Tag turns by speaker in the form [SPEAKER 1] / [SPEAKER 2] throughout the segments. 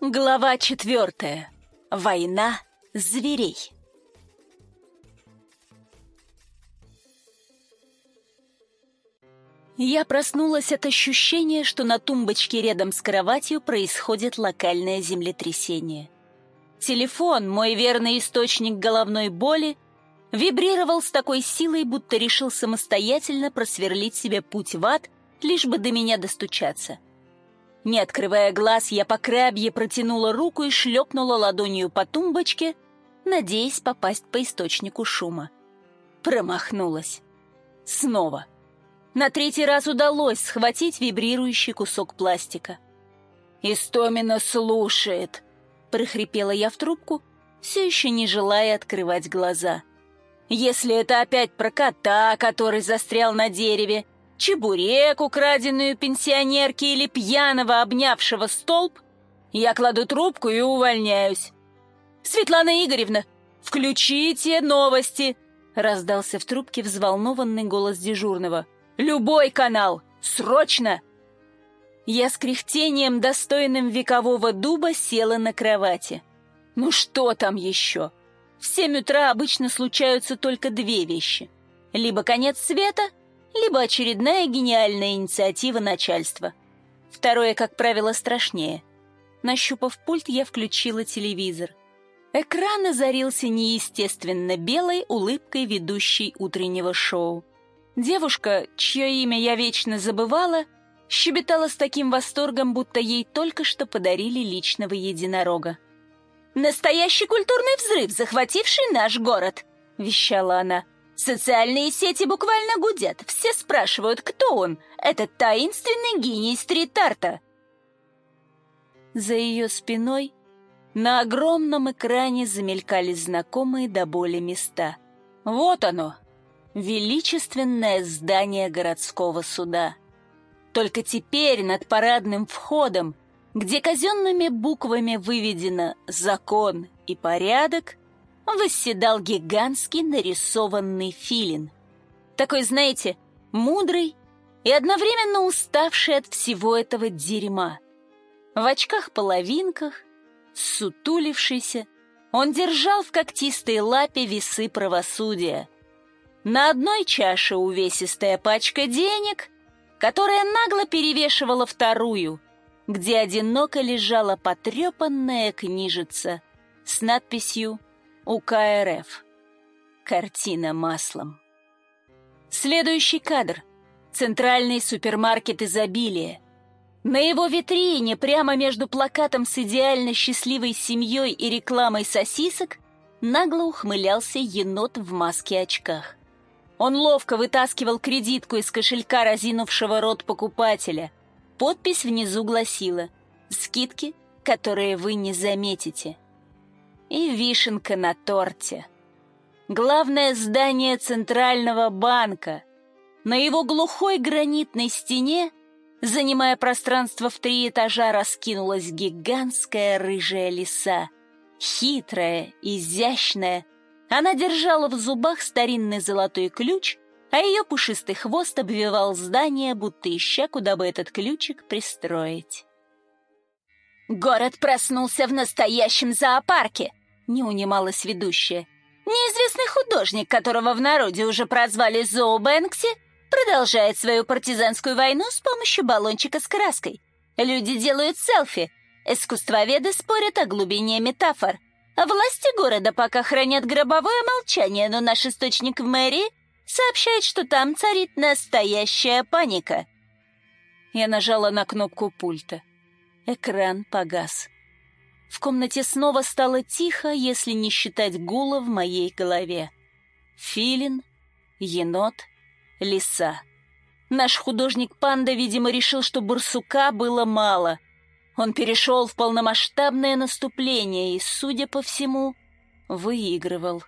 [SPEAKER 1] Глава четвертая. Война зверей. Я проснулась от ощущения, что на тумбочке рядом с кроватью происходит локальное землетрясение. Телефон, мой верный источник головной боли, вибрировал с такой силой, будто решил самостоятельно просверлить себе путь в ад, лишь бы до меня достучаться. Не открывая глаз, я по крабье протянула руку и шлепнула ладонью по тумбочке, надеясь попасть по источнику шума. Промахнулась. Снова. На третий раз удалось схватить вибрирующий кусок пластика. «Истомина слушает», — прохрипела я в трубку, все еще не желая открывать глаза. «Если это опять про кота, который застрял на дереве, чебурек, украденную пенсионерки или пьяного, обнявшего столб, я кладу трубку и увольняюсь. «Светлана Игоревна, включите новости!» раздался в трубке взволнованный голос дежурного. «Любой канал! Срочно!» Я с кряхтением, достойным векового дуба, села на кровати. Ну что там еще? В семь утра обычно случаются только две вещи. Либо конец света — либо очередная гениальная инициатива начальства. Второе, как правило, страшнее. Нащупав пульт, я включила телевизор. Экран озарился неестественно белой улыбкой ведущей утреннего шоу. Девушка, чье имя я вечно забывала, щебетала с таким восторгом, будто ей только что подарили личного единорога. «Настоящий культурный взрыв, захвативший наш город!» — вещала она. Социальные сети буквально гудят. Все спрашивают, кто он, этот таинственный гений стрит-арта. За ее спиной на огромном экране замелькали знакомые до боли места. Вот оно, величественное здание городского суда. Только теперь над парадным входом, где казенными буквами выведено «закон» и «порядок», восседал гигантский нарисованный филин. Такой, знаете, мудрый и одновременно уставший от всего этого дерьма. В очках-половинках, сутулившийся, он держал в когтистой лапе весы правосудия. На одной чаше увесистая пачка денег, которая нагло перевешивала вторую, где одиноко лежала потрепанная книжица с надписью УК РФ. Картина маслом. Следующий кадр. Центральный супермаркет изобилия. На его витрине, прямо между плакатом с идеально счастливой семьей и рекламой сосисок, нагло ухмылялся енот в маске-очках. Он ловко вытаскивал кредитку из кошелька разинувшего рот покупателя. Подпись внизу гласила «Скидки, которые вы не заметите» и вишенка на торте. Главное здание Центрального банка. На его глухой гранитной стене, занимая пространство в три этажа, раскинулась гигантская рыжая лиса. Хитрая, изящная. Она держала в зубах старинный золотой ключ, а ее пушистый хвост обвивал здание, будто ища, куда бы этот ключик пристроить. Город проснулся в настоящем зоопарке не унималась ведущая. Неизвестный художник, которого в народе уже прозвали Зоу Бэнкси, продолжает свою партизанскую войну с помощью баллончика с краской. Люди делают селфи. Искусствоведы спорят о глубине метафор. А власти города пока хранят гробовое молчание, но наш источник в мэрии сообщает, что там царит настоящая паника. Я нажала на кнопку пульта. Экран погас. В комнате снова стало тихо, если не считать гула в моей голове. Филин, енот, лиса. Наш художник-панда, видимо, решил, что барсука было мало. Он перешел в полномасштабное наступление и, судя по всему, выигрывал.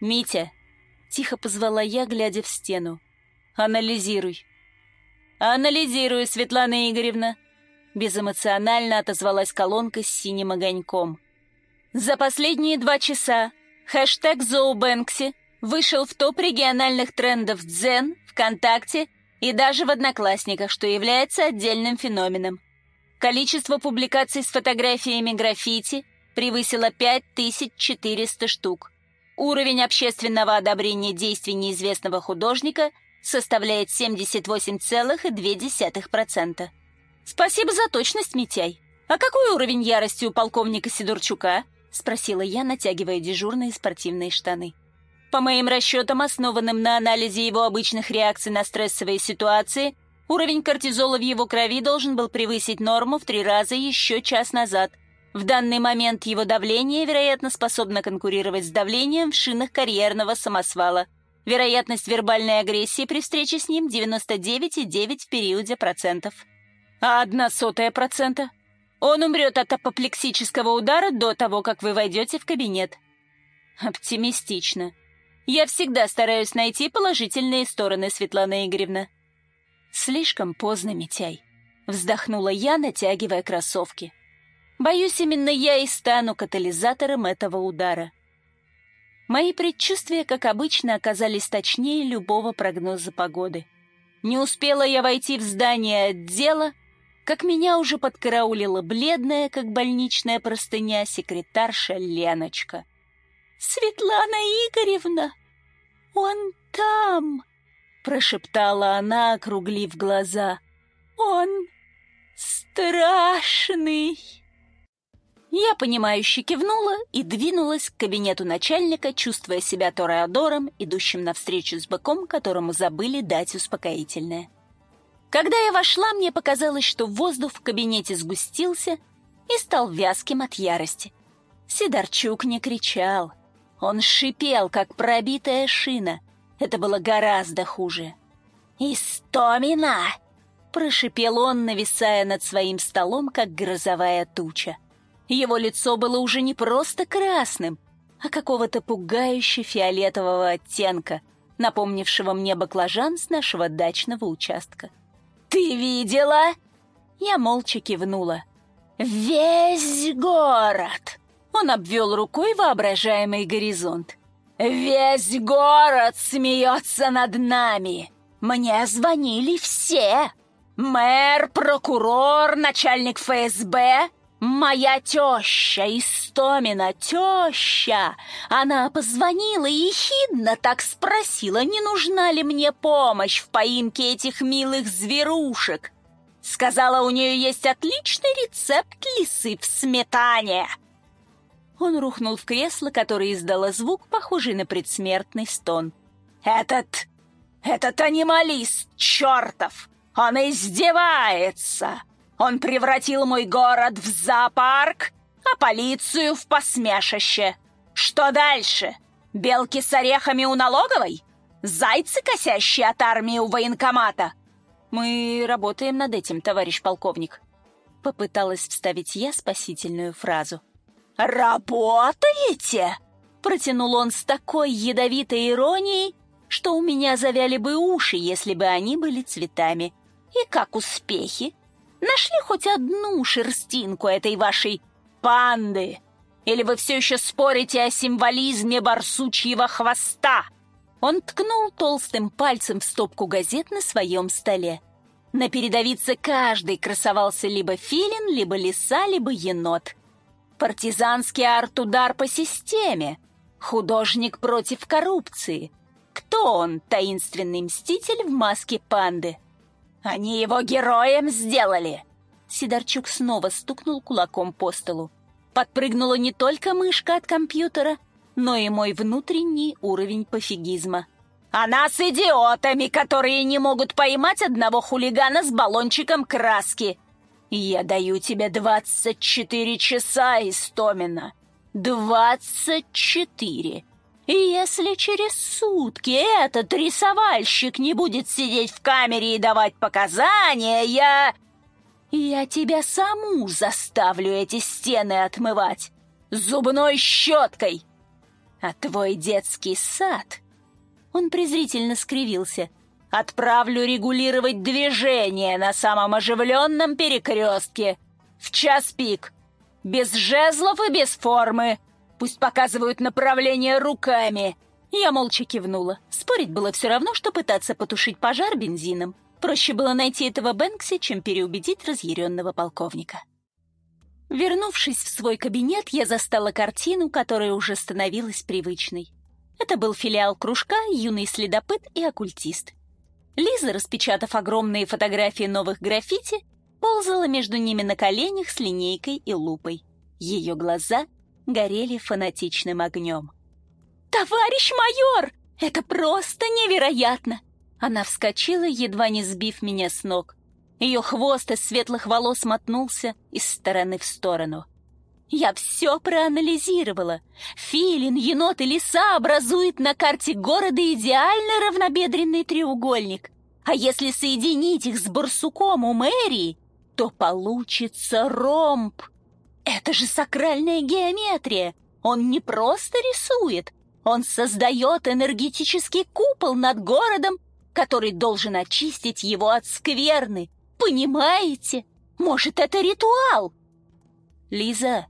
[SPEAKER 1] «Митя!» — тихо позвала я, глядя в стену. «Анализируй». «Анализирую, Светлана Игоревна», Безэмоционально отозвалась колонка с синим огоньком. За последние два часа хэштег «Зоубэнкси» вышел в топ региональных трендов Дзен, ВКонтакте и даже в Одноклассниках, что является отдельным феноменом. Количество публикаций с фотографиями граффити превысило 5400 штук. Уровень общественного одобрения действий неизвестного художника составляет 78,2%. Спасибо за точность, Митяй. А какой уровень ярости у полковника Сидорчука? Спросила я, натягивая дежурные спортивные штаны. По моим расчетам, основанным на анализе его обычных реакций на стрессовые ситуации, уровень кортизола в его крови должен был превысить норму в три раза еще час назад – в данный момент его давление, вероятно, способно конкурировать с давлением в шинах карьерного самосвала. Вероятность вербальной агрессии при встрече с ним 99,9 в периоде процентов. А одна сотая процента? Он умрет от апоплексического удара до того, как вы войдете в кабинет. Оптимистично. Я всегда стараюсь найти положительные стороны, Светлана Игоревна. Слишком поздно, Митяй. Вздохнула я, натягивая кроссовки. Боюсь, именно я и стану катализатором этого удара. Мои предчувствия, как обычно, оказались точнее любого прогноза погоды. Не успела я войти в здание отдела, как меня уже подкараулила бледная, как больничная простыня, секретарша Леночка. «Светлана Игоревна, он там!» — прошептала она, округлив глаза. «Он страшный!» Я, понимающе кивнула и двинулась к кабинету начальника, чувствуя себя тореадором, идущим навстречу с быком, которому забыли дать успокоительное. Когда я вошла, мне показалось, что воздух в кабинете сгустился и стал вязким от ярости. Сидорчук не кричал. Он шипел, как пробитая шина. Это было гораздо хуже. «Истомина!» — прошипел он, нависая над своим столом, как грозовая туча. Его лицо было уже не просто красным, а какого-то пугающе фиолетового оттенка, напомнившего мне баклажан с нашего дачного участка. «Ты видела?» Я молча кивнула. «Весь город!» Он обвел рукой воображаемый горизонт. «Весь город смеется над нами! Мне звонили все! Мэр, прокурор, начальник ФСБ, «Моя теща, Истомина, теща!» Она позвонила и хидно так спросила, не нужна ли мне помощь в поимке этих милых зверушек. Сказала, у нее есть отличный рецепт лисы в сметане. Он рухнул в кресло, которое издало звук, похожий на предсмертный стон. «Этот... этот анималист чертов! Он издевается!» Он превратил мой город в зоопарк, а полицию в посмешище. Что дальше? Белки с орехами у налоговой? Зайцы, косящие от армии у военкомата? Мы работаем над этим, товарищ полковник. Попыталась вставить я спасительную фразу. «Работаете?» Протянул он с такой ядовитой иронией, что у меня завяли бы уши, если бы они были цветами. И как успехи? Нашли хоть одну шерстинку этой вашей панды? Или вы все еще спорите о символизме барсучьего хвоста?» Он ткнул толстым пальцем в стопку газет на своем столе. На передовице каждый красовался либо филин, либо лиса, либо енот. Партизанский арт-удар по системе. Художник против коррупции. Кто он, таинственный мститель в маске панды? Они его героем сделали!» Сидорчук снова стукнул кулаком по столу. Подпрыгнула не только мышка от компьютера, но и мой внутренний уровень пофигизма. «А нас идиотами, которые не могут поймать одного хулигана с баллончиком краски!» «Я даю тебе двадцать четыре часа, Истомина!» «Двадцать четыре!» И если через сутки этот рисовальщик не будет сидеть в камере и давать показания, я... Я тебя саму заставлю эти стены отмывать зубной щеткой. А твой детский сад... Он презрительно скривился. Отправлю регулировать движение на самом оживленном перекрестке. В час пик. Без жезлов и без формы. Пусть показывают направление руками. Я молча кивнула. Спорить было все равно, что пытаться потушить пожар бензином. Проще было найти этого Бэнкси, чем переубедить разъяренного полковника. Вернувшись в свой кабинет, я застала картину, которая уже становилась привычной. Это был филиал кружка «Юный следопыт и оккультист». Лиза, распечатав огромные фотографии новых граффити, ползала между ними на коленях с линейкой и лупой. Ее глаза горели фанатичным огнем. «Товарищ майор! Это просто невероятно!» Она вскочила, едва не сбив меня с ног. Ее хвост из светлых волос мотнулся из стороны в сторону. Я все проанализировала. Филин, енот и лиса образуют на карте города идеально равнобедренный треугольник. А если соединить их с барсуком у мэрии, то получится ромб. Это же сакральная геометрия. Он не просто рисует, он создает энергетический купол над городом, который должен очистить его от скверны. Понимаете? Может, это ритуал? Лиза,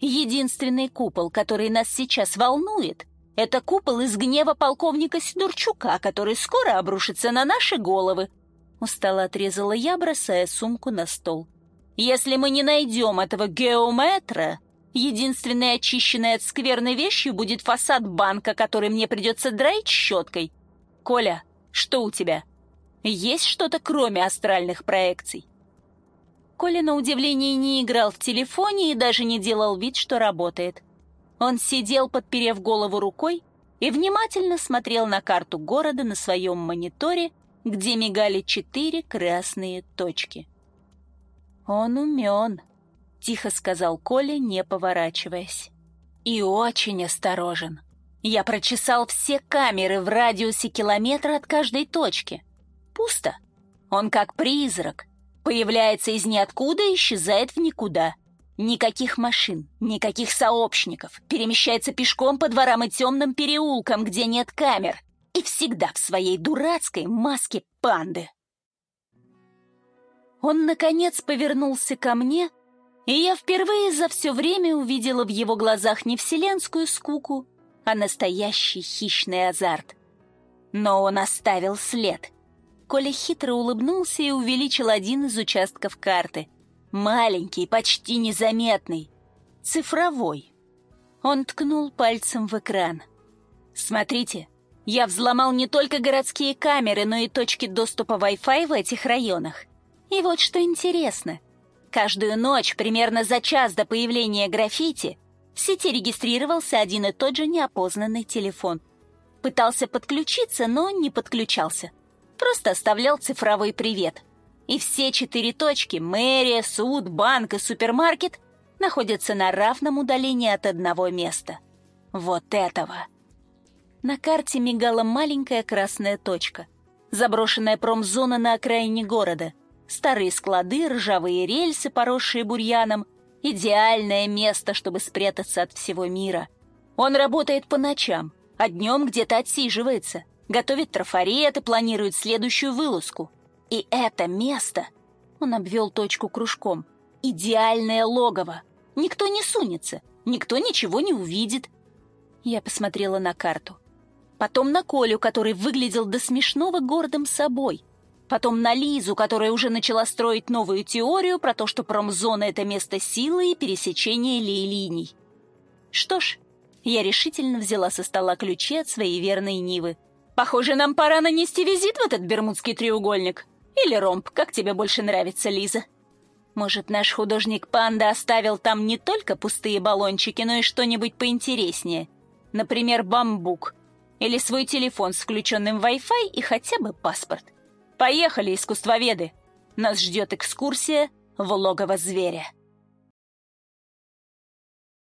[SPEAKER 1] единственный купол, который нас сейчас волнует, это купол из гнева полковника Сидорчука, который скоро обрушится на наши головы. Устало отрезала я, бросая сумку на стол. Если мы не найдем этого геометра, единственной очищенной от скверной вещью будет фасад банка, который мне придется драить щеткой. Коля, что у тебя? Есть что-то кроме астральных проекций? Коля, на удивление, не играл в телефоне и даже не делал вид, что работает. Он сидел, подперев голову рукой, и внимательно смотрел на карту города на своем мониторе, где мигали четыре красные точки. «Он умен», — тихо сказал Коля, не поворачиваясь. «И очень осторожен. Я прочесал все камеры в радиусе километра от каждой точки. Пусто. Он как призрак. Появляется из ниоткуда и исчезает в никуда. Никаких машин, никаких сообщников. Перемещается пешком по дворам и темным переулкам, где нет камер. И всегда в своей дурацкой маске панды. Он, наконец, повернулся ко мне, и я впервые за все время увидела в его глазах не вселенскую скуку, а настоящий хищный азарт. Но он оставил след. Коля хитро улыбнулся и увеличил один из участков карты. Маленький, почти незаметный. Цифровой. Он ткнул пальцем в экран. «Смотрите, я взломал не только городские камеры, но и точки доступа Wi-Fi в этих районах. И вот что интересно. Каждую ночь, примерно за час до появления граффити, в сети регистрировался один и тот же неопознанный телефон. Пытался подключиться, но не подключался. Просто оставлял цифровой привет. И все четыре точки — мэрия, суд, банк и супермаркет — находятся на равном удалении от одного места. Вот этого. На карте мигала маленькая красная точка. Заброшенная промзона на окраине города — Старые склады, ржавые рельсы, поросшие бурьяном. Идеальное место, чтобы спрятаться от всего мира. Он работает по ночам, а днем где-то отсиживается. Готовит трафареты, планирует следующую вылазку. И это место... Он обвел точку кружком. Идеальное логово. Никто не сунется, никто ничего не увидит. Я посмотрела на карту. Потом на Колю, который выглядел до смешного гордым собой — потом на Лизу, которая уже начала строить новую теорию про то, что промзона — это место силы и пересечения линий. Что ж, я решительно взяла со стола ключи от своей верной Нивы. «Похоже, нам пора нанести визит в этот бермудский треугольник. Или ромб, как тебе больше нравится, Лиза?» Может, наш художник Панда оставил там не только пустые баллончики, но и что-нибудь поинтереснее? Например, бамбук. Или свой телефон с включенным Wi-Fi и хотя бы паспорт. Поехали, искусствоведы! Нас ждет экскурсия в логово зверя.